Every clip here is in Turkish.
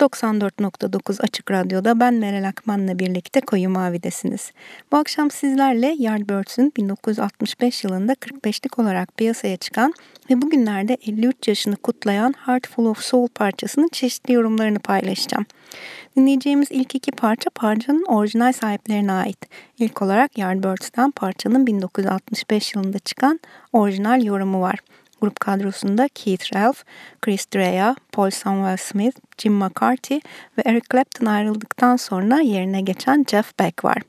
94.9 Açık Radyo'da ben Meral Akman'la birlikte Koyu Mavi'desiniz. Bu akşam sizlerle Yardbirds'ün 1965 yılında 45'lik olarak piyasaya çıkan ve bugünlerde 53 yaşını kutlayan Heartful of Soul parçasının çeşitli yorumlarını paylaşacağım. Dinleyeceğimiz ilk iki parça parçanın orijinal sahiplerine ait. İlk olarak Yardbirds'ten parçanın 1965 yılında çıkan orijinal yorumu var. Grup kadrosunda Keith Ralph, Chris Dreya, Paul Samuel Smith, Jim McCarthy ve Eric Clapton ayrıldıktan sonra yerine geçen Jeff Beck var.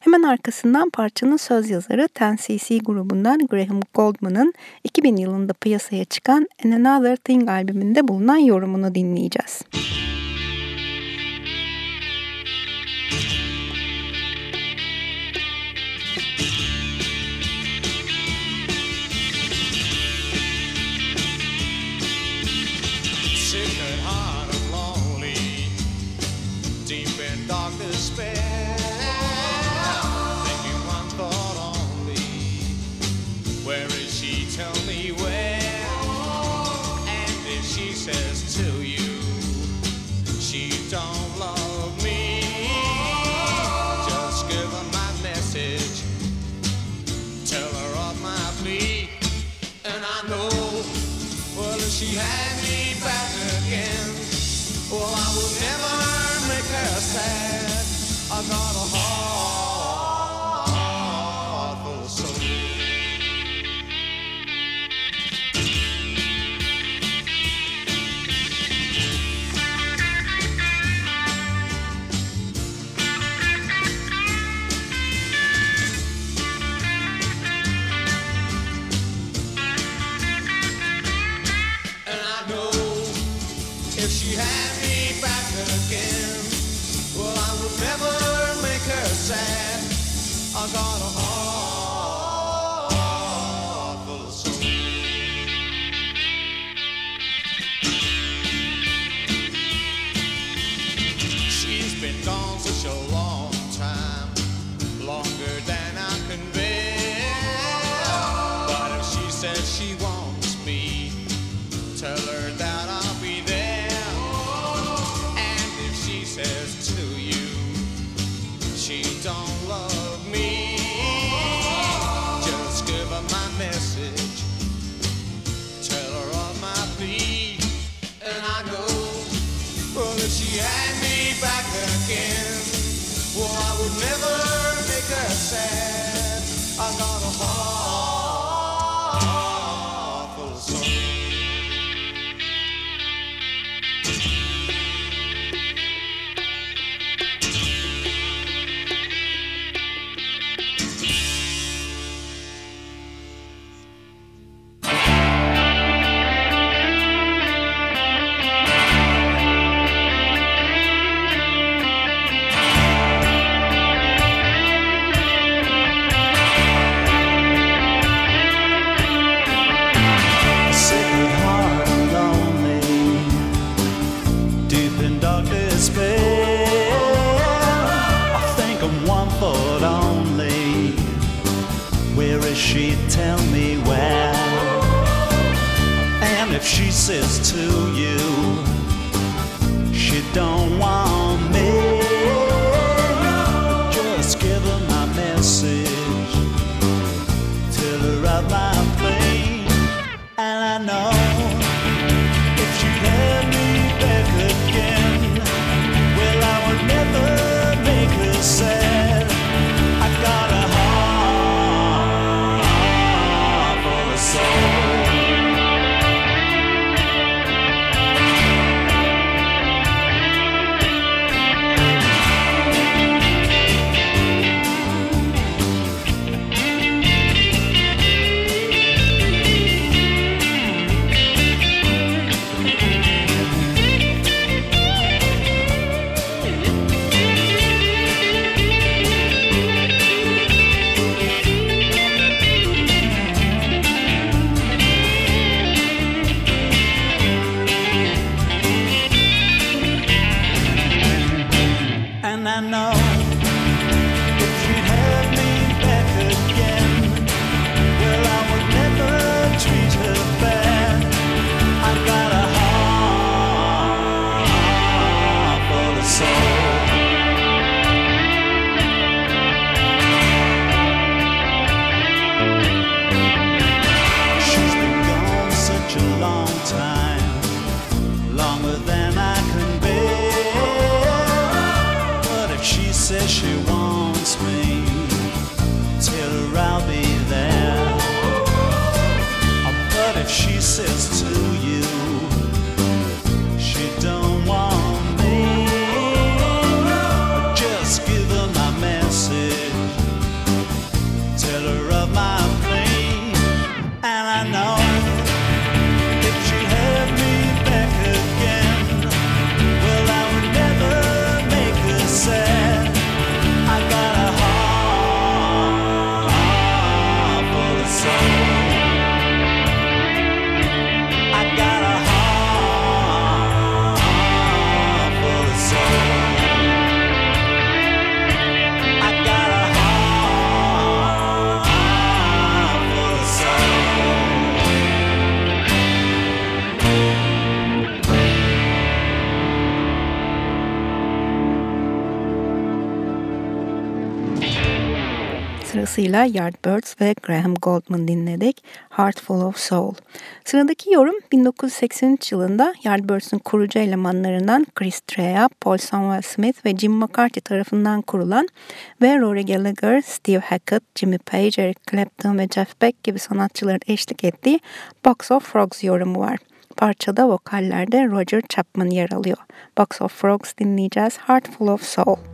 Hemen arkasından parçanın söz yazarı 10cc grubundan Graham Goldman'ın 2000 yılında piyasaya çıkan An Another Thing albümünde bulunan yorumunu dinleyeceğiz. Müzik pieces to you. She don't Sırasıyla Yardbirds ve Graham Goldman dinledik. Heart Full of Soul. Sıradaki yorum 1983 yılında Yardbirds'ün kurucu elemanlarından Chris Trea, Paul Samuel Smith ve Jim McCarthy tarafından kurulan ve Rory Gallagher, Steve Hackett, Jimmy Page, Eric Clapton ve Jeff Beck gibi sanatçıların eşlik ettiği Box of Frogs yorumu var. Parçada vokallerde Roger Chapman yer alıyor. Box of Frogs dinleyeceğiz. Heart Full of Soul.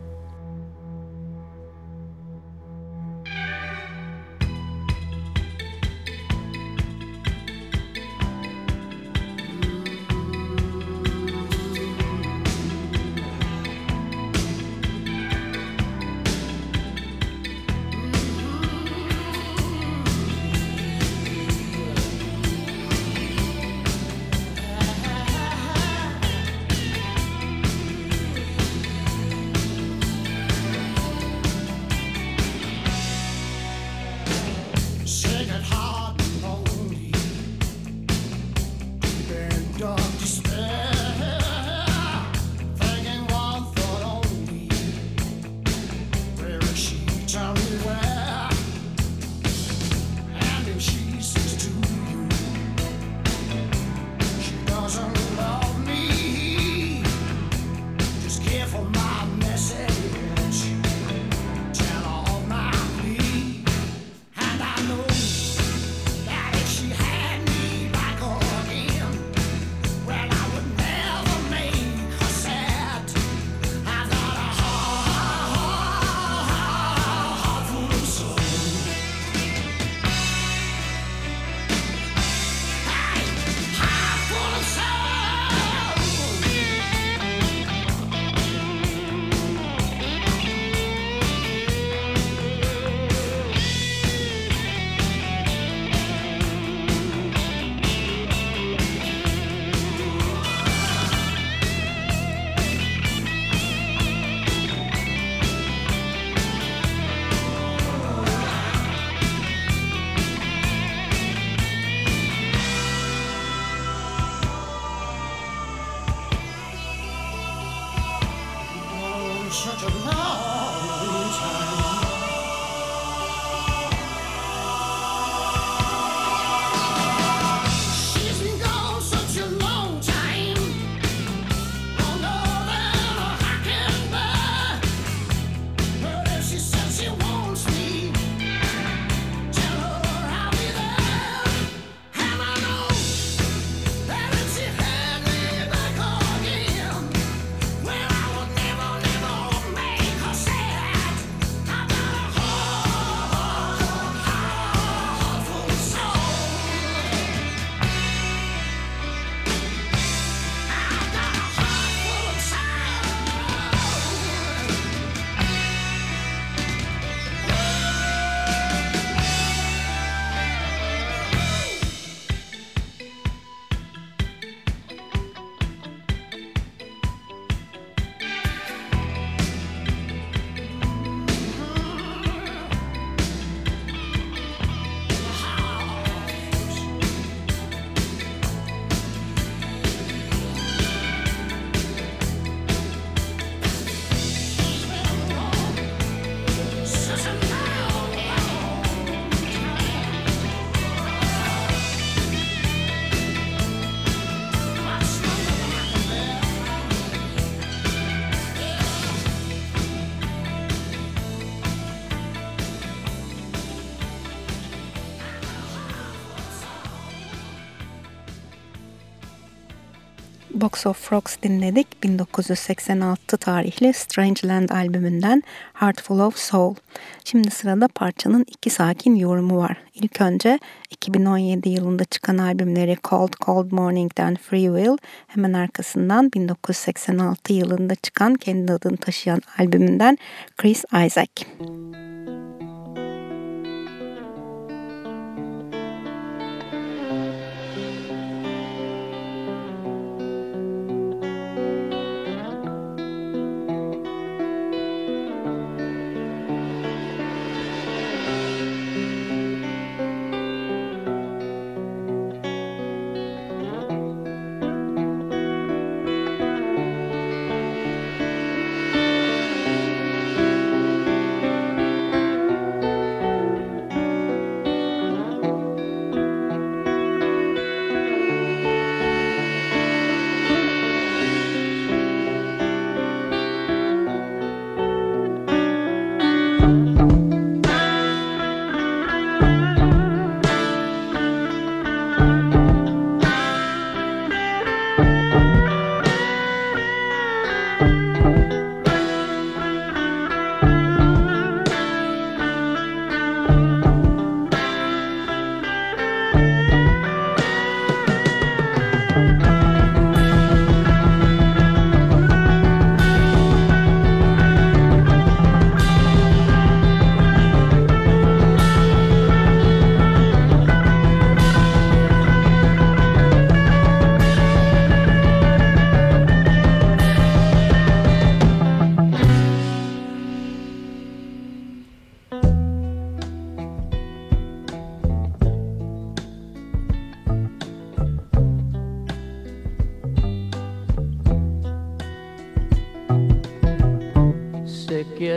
Box of Frogs dinledik. 1986 tarihli Strange Land albümünden Heartful of Soul. Şimdi sırada parçanın iki sakin yorumu var. İlk önce 2017 yılında çıkan albümleri Cold Cold Morning'den Free Will, hemen arkasından 1986 yılında çıkan kendi adını taşıyan albümünden Chris Isaac. Müzik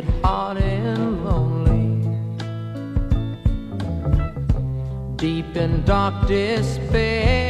get hot and lonely. Deep in dark despair.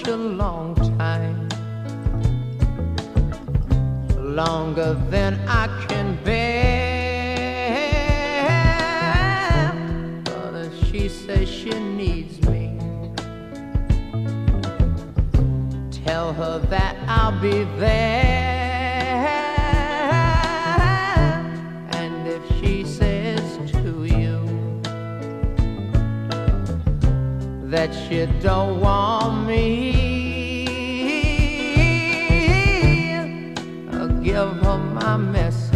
Such a long time, longer than give her my message.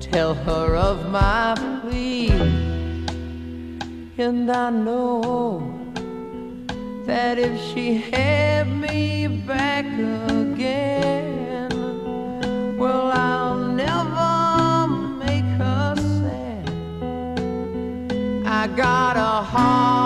Tell her of my plea. And I know that if she had me back again, well, I'll never make her sad. I got a heart.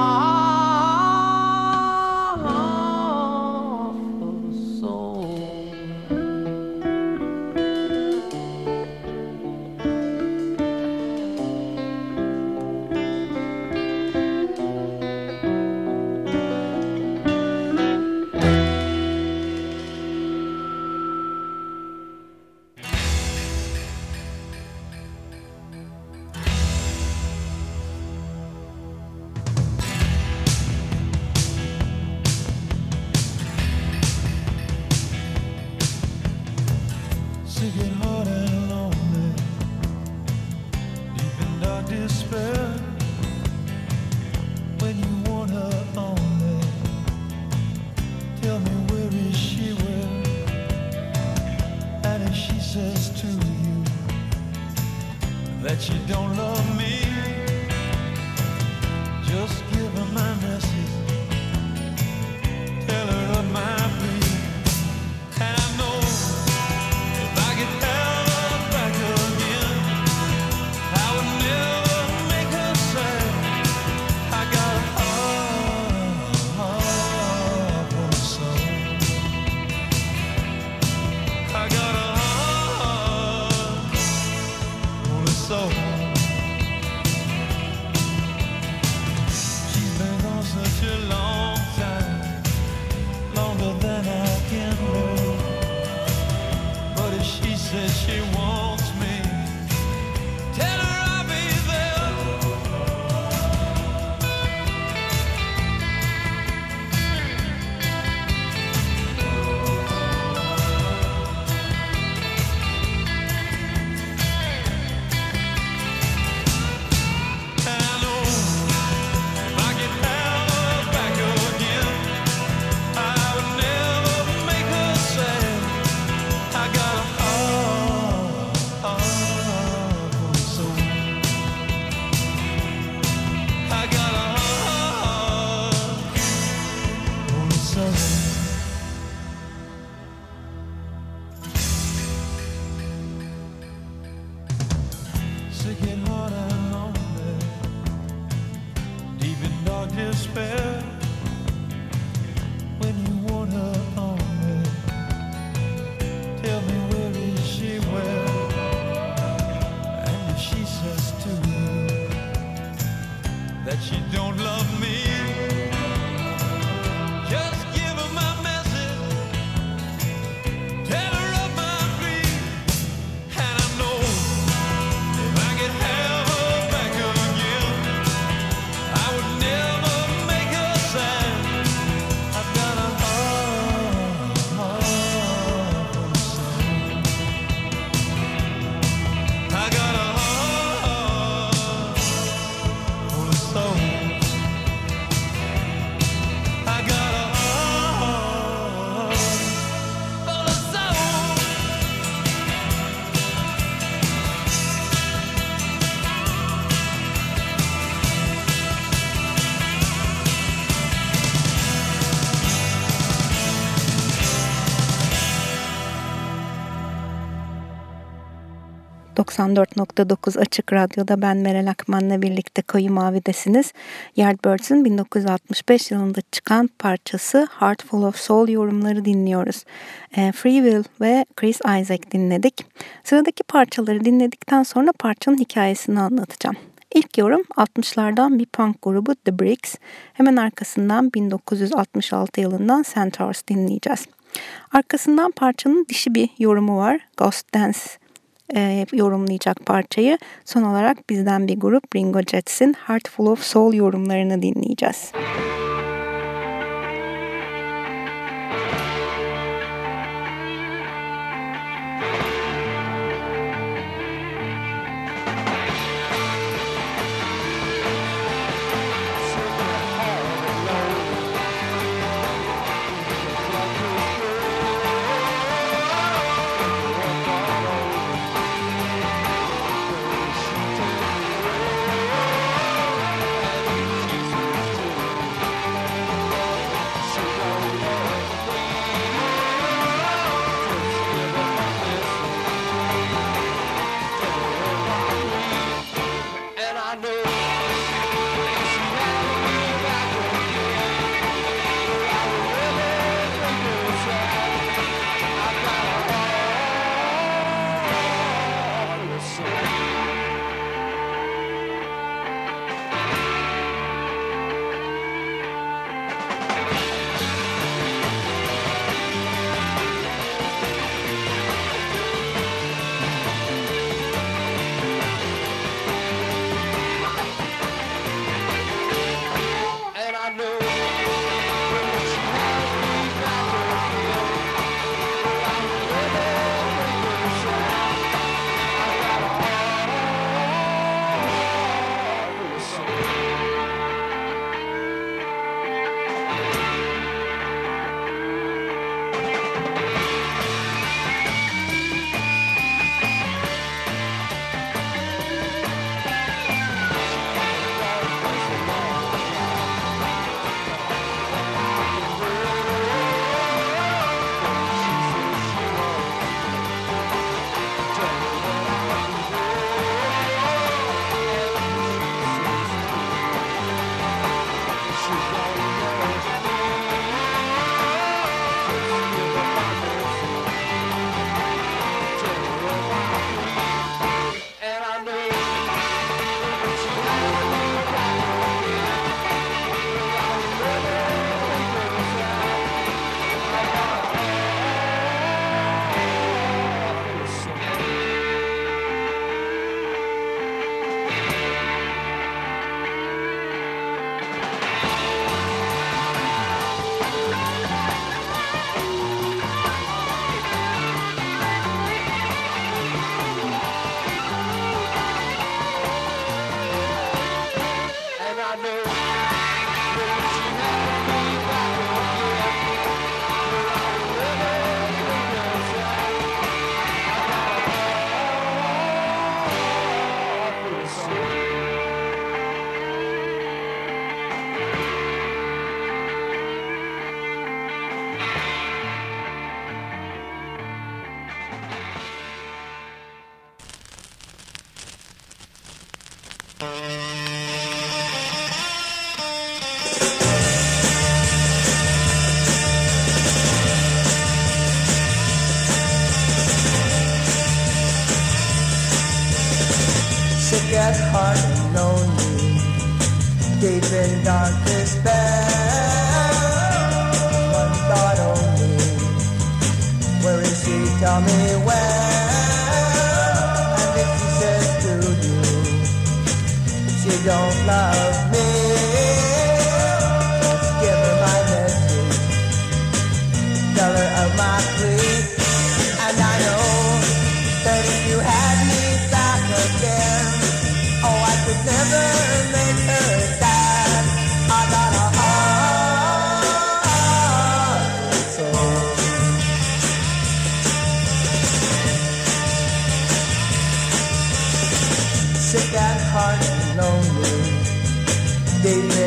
94.9 Açık Radyo'da ben Meral Akman'la birlikte Koyu Mavi'desiniz. Yardbirds'ın 1965 yılında çıkan parçası Heart Full of Soul yorumları dinliyoruz. E, Free Will ve Chris Isaac dinledik. Sıradaki parçaları dinledikten sonra parçanın hikayesini anlatacağım. İlk yorum 60'lardan bir punk grubu The Bricks. Hemen arkasından 1966 yılından Centaurs dinleyeceğiz. Arkasından parçanın dişi bir yorumu var. Ghost Dance e, yorumlayacak parçayı. Son olarak bizden bir grup Ringo Jets'in Heart Full of Soul yorumlarını dinleyeceğiz. Müzik they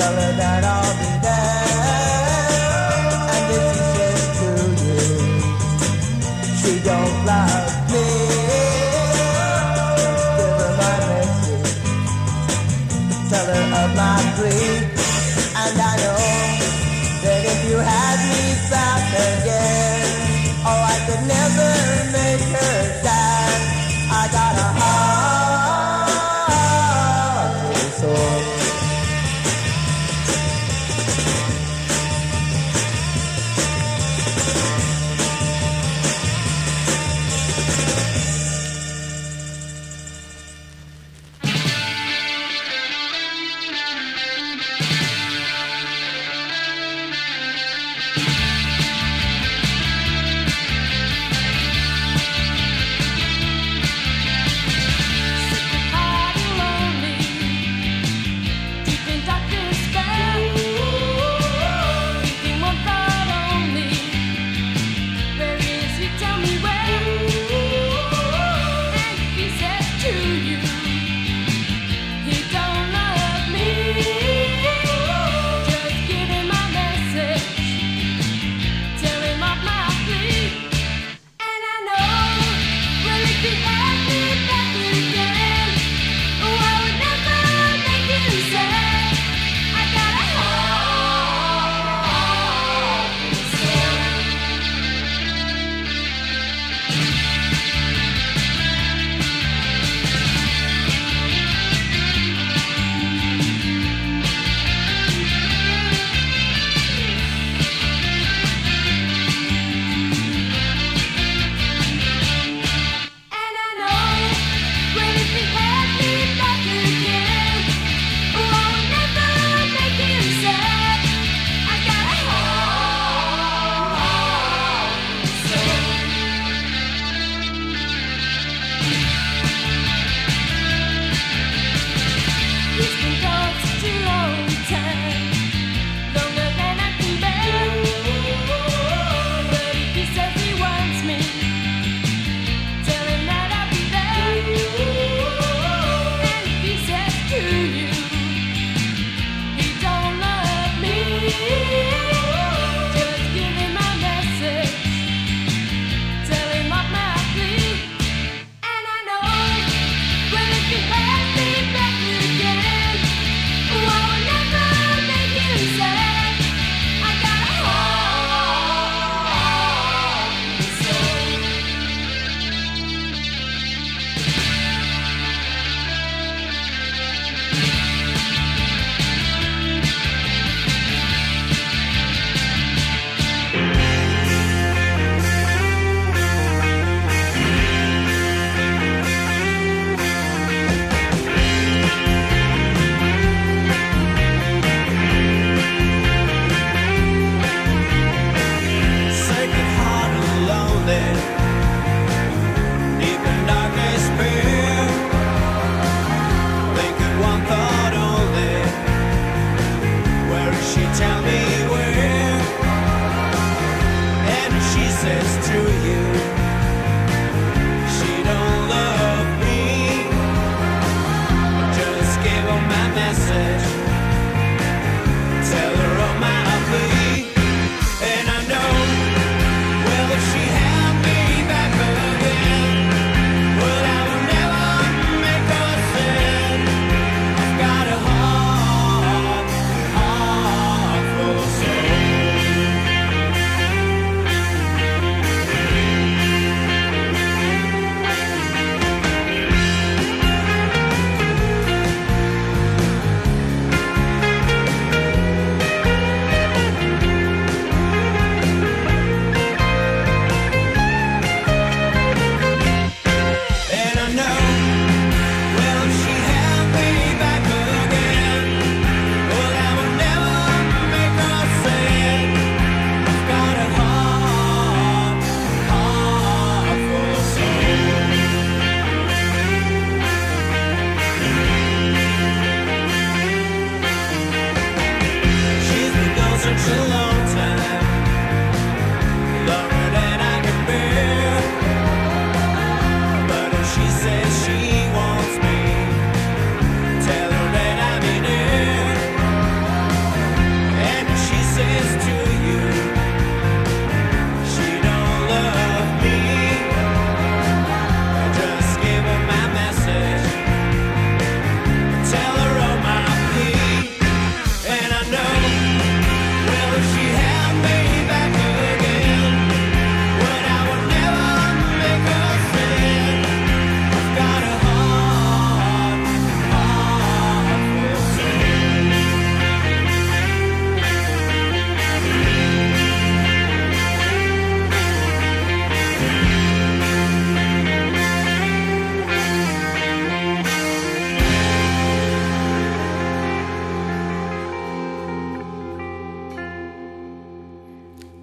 tell her that I'll be there. And if she says to you, she don't love me, give her my message. Tell her of my grief. And I know that if you had me back again, oh, I could never make her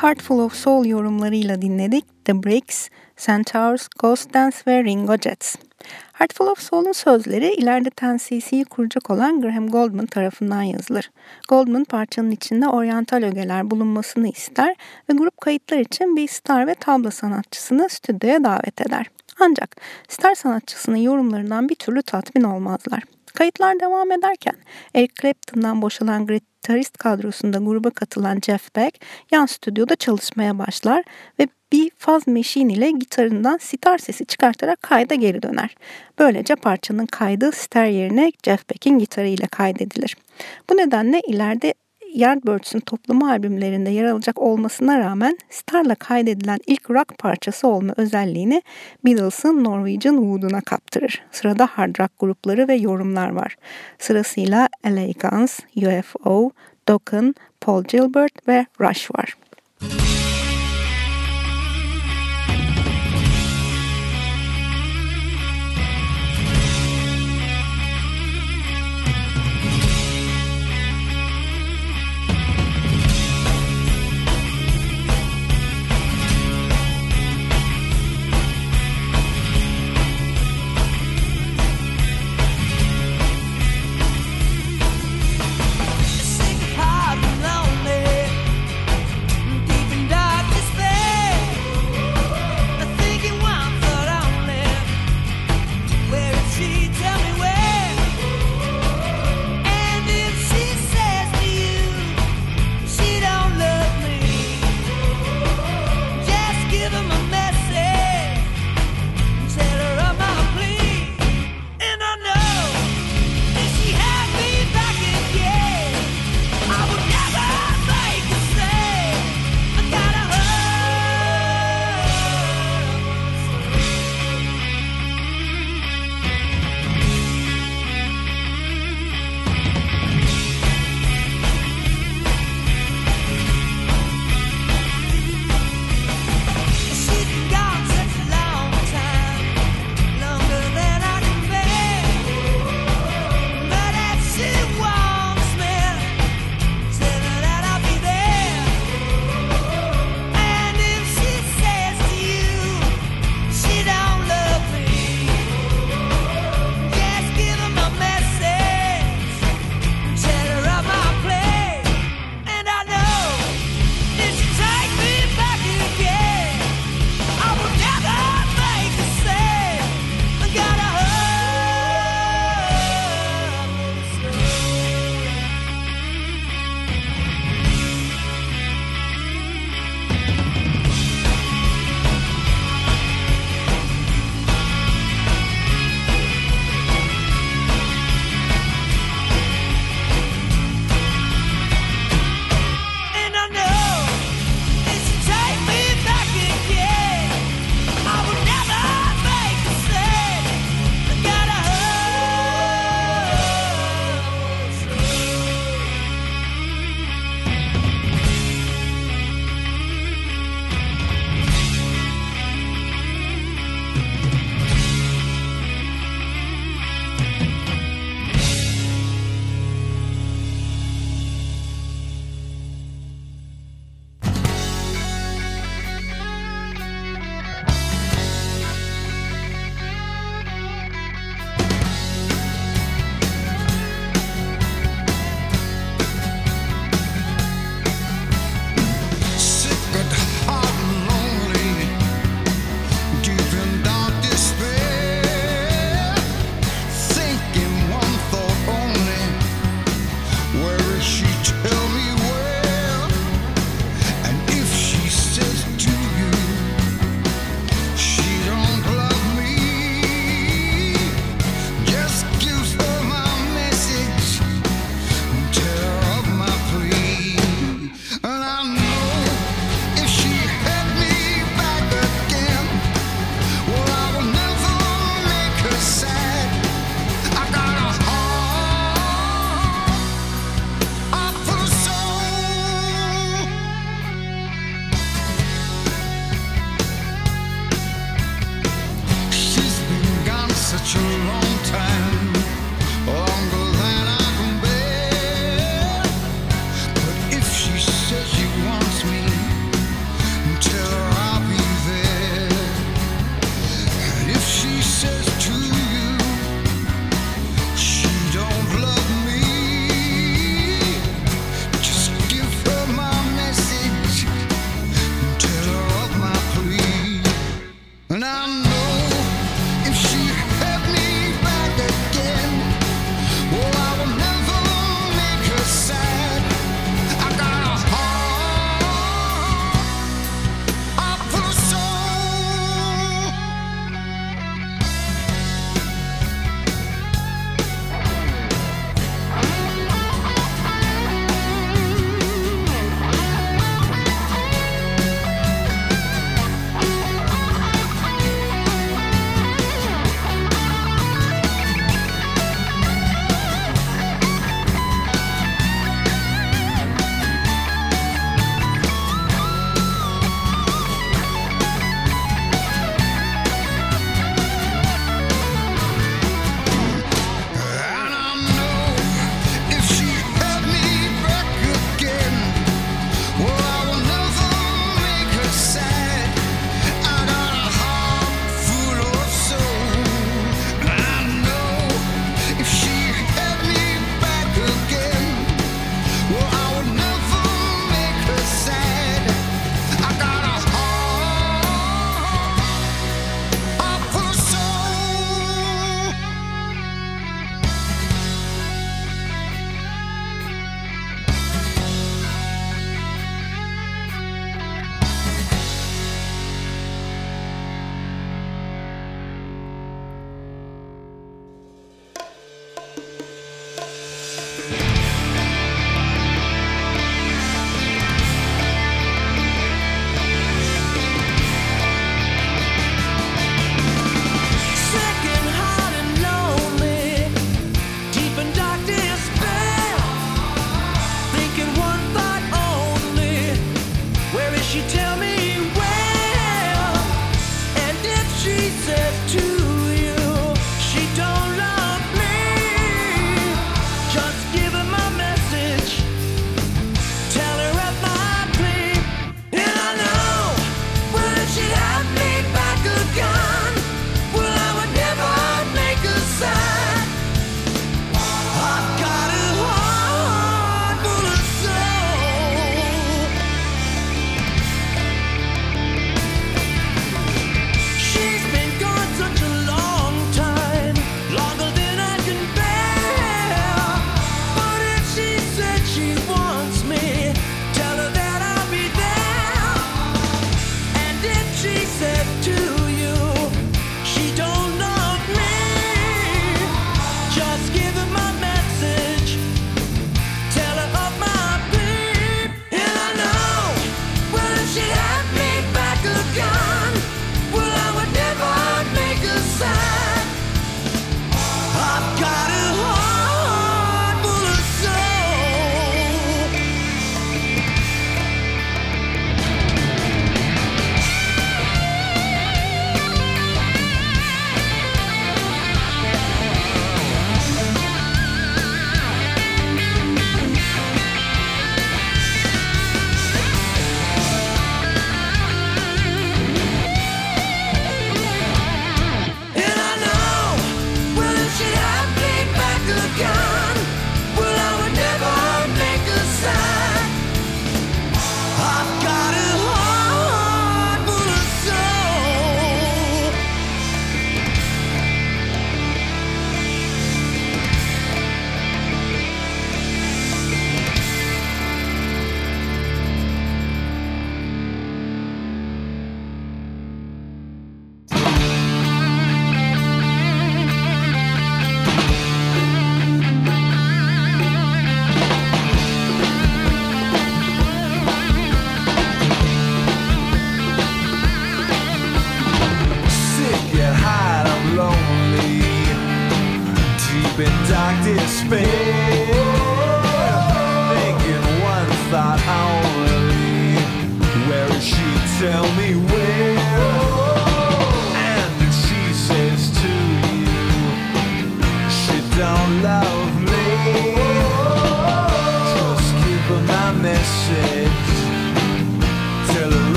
Heartful of Soul yorumlarıyla dinledik The Bricks, Centaurs, Ghost Dance ve Ringo Jets. Heartful of Soul'un sözleri ileride 10cc'yi kuracak olan Graham Goldman tarafından yazılır. Goldman parçanın içinde oryantal ögeler bulunmasını ister ve grup kayıtlar için bir star ve tablo sanatçısını stüdyoya davet eder. Ancak star sanatçısının yorumlarından bir türlü tatmin olmazlar. Kayıtlar devam ederken Eric Clapton'dan boşalan gitarist kadrosunda gruba katılan Jeff Beck yan stüdyoda çalışmaya başlar ve bir faz machine ile gitarından sitar sesi çıkartarak kayda geri döner. Böylece parçanın kaydı sitar yerine Jeff Beck'in gitarı ile kaydedilir. Bu nedenle ileride Yardbirds'ün toplama albümlerinde yer alacak olmasına rağmen Star'la kaydedilen ilk rock parçası olma özelliğini Beatles'ın Norwegian Wood'una kaptırır. Sırada hard rock grupları ve yorumlar var. Sırasıyla LA Guns, UFO, Dokken, Paul Gilbert ve Rush var.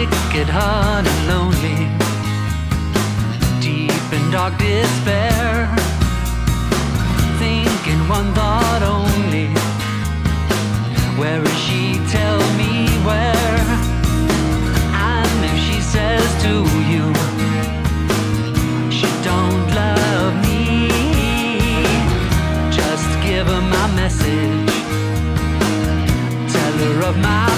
Wicked, at heart and lonely, deep in dark despair, thinking one thought only. Where is she? Tell me where. And if she says to you, she don't love me, just give her my message. Tell her of my.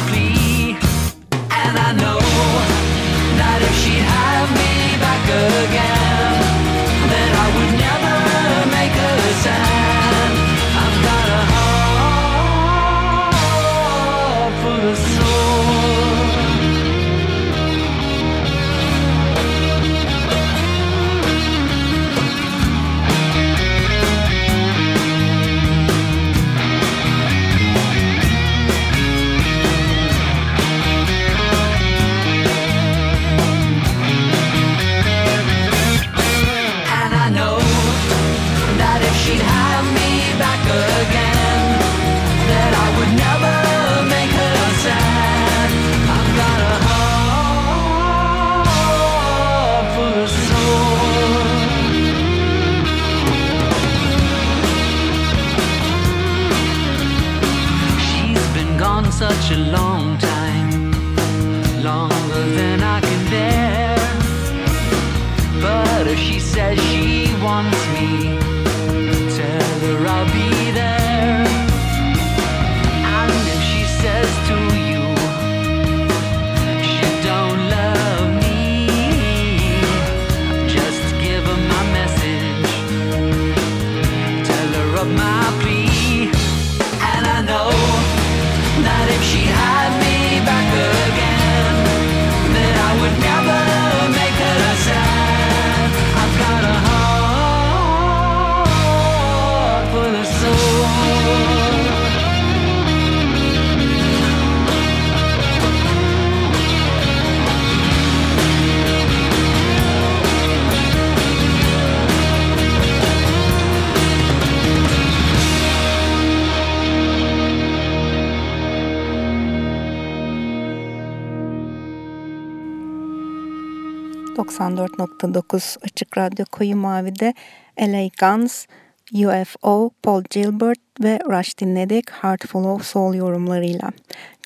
94.9 Açık Radyo Koyu Mavi'de. LA Guns. UFO, Paul Gilbert ve Rush dinledik Heartful of Soul yorumlarıyla.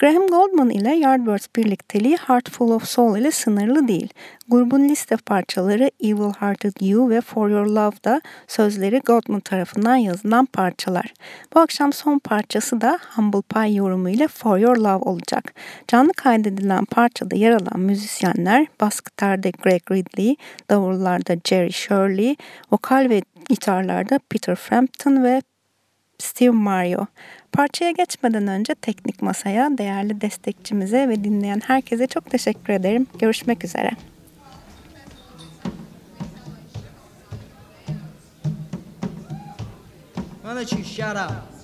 Graham Goldman ile Yardbirds birlikteliği Heartful of Soul ile sınırlı değil. Grubun liste parçaları Evil Hearted You ve For Your Love da sözleri Goldman tarafından yazılan parçalar. Bu akşam son parçası da Humble Pie yorumu ile For Your Love olacak. Canlı kaydedilen parçada yer alan müzisyenler bas gitarda Greg Ridley, davullarda Jerry Shirley, vokal ve gitarlarda Peter Frampton ve Steve Mario. Parçaya geçmeden önce teknik masaya, değerli destekçimize ve dinleyen herkese çok teşekkür ederim. Görüşmek üzere. Why don't you shut up?